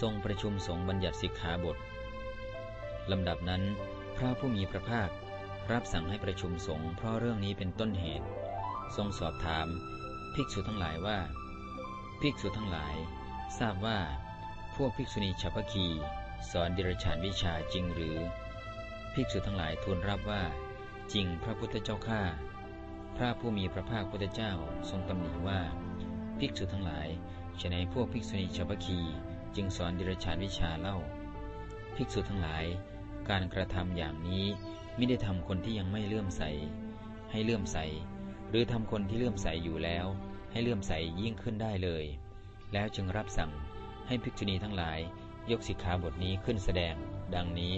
ทรงประชุมสงฆ์บัญญัติสิกขาบทลำดับนั้น พระผู้มีพระภาครับสั่งให้ประชุมสงฆ์เพราะเรื่องนี้เป็นต้นเหตุ ทรงสอบถาม ภิกษุทั้งหลายว่า ภิกษุทั้งหลาย ทราบว่า พวกภิกษุณีฉัพพคี สอนดิรชานวิชาจริงหรือ ภิกษุทั้งหลายทูลรับว่า จริงพระพุทธเจ้าข้าพระผู้มีพระภาคพุทธเจ้าทรงตำหนิว่า ภิกษุทั้งหลายฉนัยพวกภิกษุณีฉัพพคี จึงสอนดิรชานวิชาเล่า ภิกษุทั้งหลาย การกระทำอย่างนี้ไม่ได้ทำคนที่ยังไม่เลื่อมใส ให้เลื่อมใส หรือทำคนที่เลื่อมใสอยู่แล้ว ให้เลื่อมใสยิ่งขึ้นได้เลย แล้วจึงรับสั่งให้ภิกษุณีทั้งหลาย ยกสิกขาบทนี้ขึ้นแสดง ดังนี้